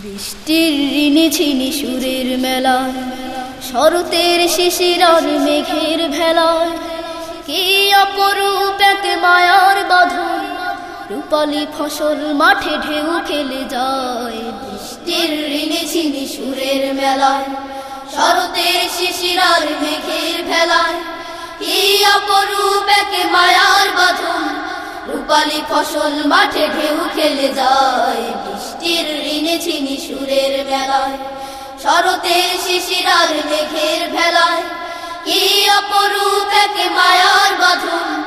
বৃষ্টির ঋণে ছিনি সুরের মেলায় শরতের শিশির আর মেঘের ভেলায় কি অপরূপ এক মায়ার বাঁধন রূপালি ফসল মাঠে ঢেউ খেলে যায়। বৃষ্টির ঋণে ছিনি সুরের মেলায় শরতের শিশির আর মেঘের ভেলায় কি অপরূপ এক মায়ার বাঁধন রূপালি ফসল মাঠে ঢেউ খেলে যায়। বৃষ্টির ঋণে ছিনি সুরের মেলায় শরতের শিশির আর মেঘের ভেলায়। কি অপরূপ এক মায়ার বাঁধন।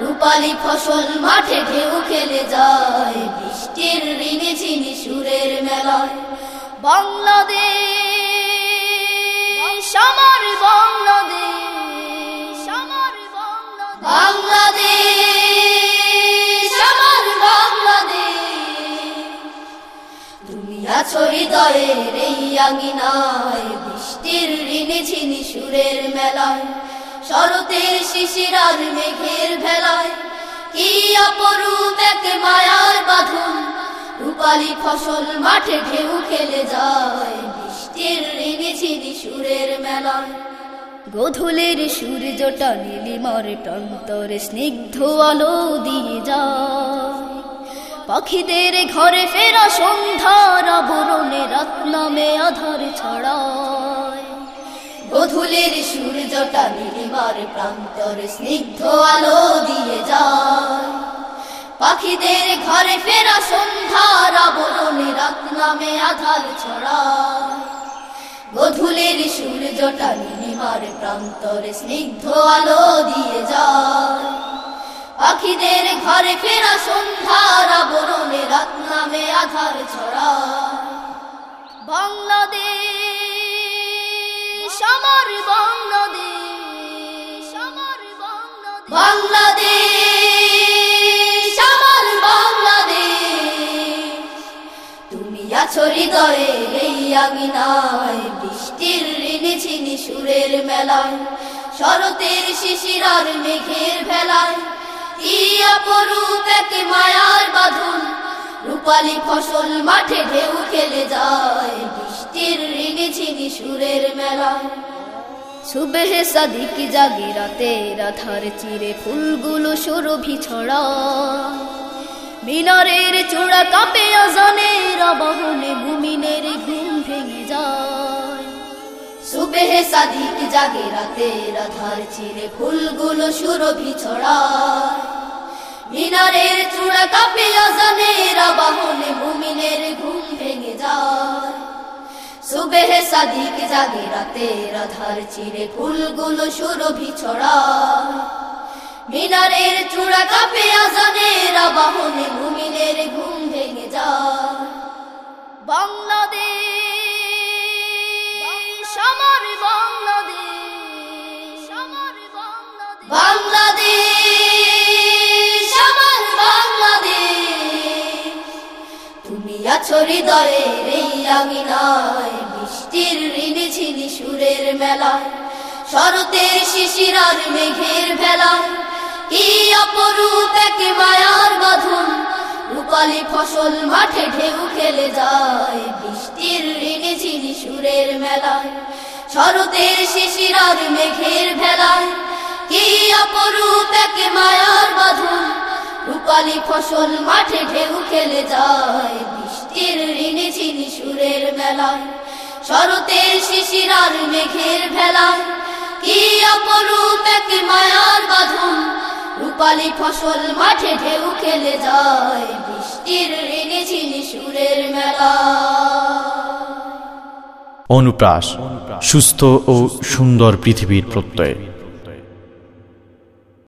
রূপালি ফসল মাঠে ঢেউ খেলে যায়। বৃষ্টির ঋণে ছিনি সুরের মেলায়। বাংলাদেশ, আমার বাংলাদেশ আমার বাংলাদেশ। আছো হৃদয়ের আঙিনায়, বৃষ্টির ঋণে ছিনি সুরের মেলায় শরতের শিশির আর মেঘের ভেলায়। কি অপরূপ এক মায়ার বাঁধন, রূপালি ফসল মাঠে ঢেউ খেলে যায়, বৃষ্টির ঋণে ছিনি সুরের মেলায়। গোধূলের সূর্যটা নীলিমার টন্তরে স্নিগ্ধ আলো দিয়ে যায়। পাখিদের ঘরে ফেরা সন্ধ্যার আবরণে রত্নামে আধার ছড়ায়। গোধূলের সূর্যটা নীলিমার প্রান্তরে স্নিগ্ধ আলো দিয়ে যায়। পাখিদের ঘরে ফেরা সন্ধ্যার আবরণে রত্নামে আধার ছড়ায়। গধুলের সূর্যটা নীলিমার প্রান্তরে স্নিগ্ধ আলো দিয়ে যায়। পাখিদের ঘরে ফেরা সন্ধ্যার আবরণে রাত নামে আধার ছড়া। বাংলাদেশ, আমার বাংলাদেশ আমার বাংলাদেশ। আমার বাংলাদেশ। তুমি আছো হৃদয়ে এই আঙিনায়, বৃষ্টির ঋণে ছিনি সুরের মেলায়, শরতের শিশিরার মেঘের ভেলায়। কি অপরূপ এক মায়ার বাঁধন? রূপালি ফসল মাঠে ঢেউ খেলে যায়, বৃষ্টির ঋণে ছিনি সুরের মেলায় সুবেহ সাদিক জাগে রাতে রাধার চিরে ফুলগুলো সুরভি ছড়া। মিনারের চূড়া কাপে আজানের আবাহনে ভেঙে যায় সুবেহ সাদিক, জাগে রাতে রাধার চিরে ফুলগুলো সুরভি ছড়ায় মিনারের চূড়া কাপে আজানের আবাহনে মুমিনের ঘুম ভেঙে যায়। সুবেহ সাদিক, জাগে রাতে রাধার চিরে ফুলগুলো সুরভি ছড়ায় মিনারের চূড়া কাপে আজানের আবাহনে মুমিনের ঘুম ভেঙে যায়। বাংলাদেশ বাংলাদেশ, আমার বাংলাদেশ। তুমি আছো হৃদয়ের এই আমিনায় বৃষ্টির ঋণে ছিনি সুরের মেলায়, শরতের শিশির আর মেঘের ভেলায়। কি অপরূপ এক মায়ার বাঁধন, রূপালি ফসল মাঠে ঢেউ খেলে যায়, বৃষ্টির ঋণে ছিনি সুরের মেলায়, শরতের শিশির আর মেঘের ভেলায়। কি অপরূপ এক মায়ার বাঁধন? রূপালি ফসল মাঠে ঢেউ খেলে যায়, বৃষ্টির ঋণে ছিনি সুরের মেলায়, শরতের শিশির আর মেঘের ভেলায়। কি অপরূপ এক মায়ার বাঁধন? রূপালি ফসল মাঠে ঢেউ খেলে যায়, বৃষ্টির ঋণে ছিনি সুরের মেলা অনুপ্রাস, সুস্থ ও সুন্দর পৃথিবীর প্রত্যয়।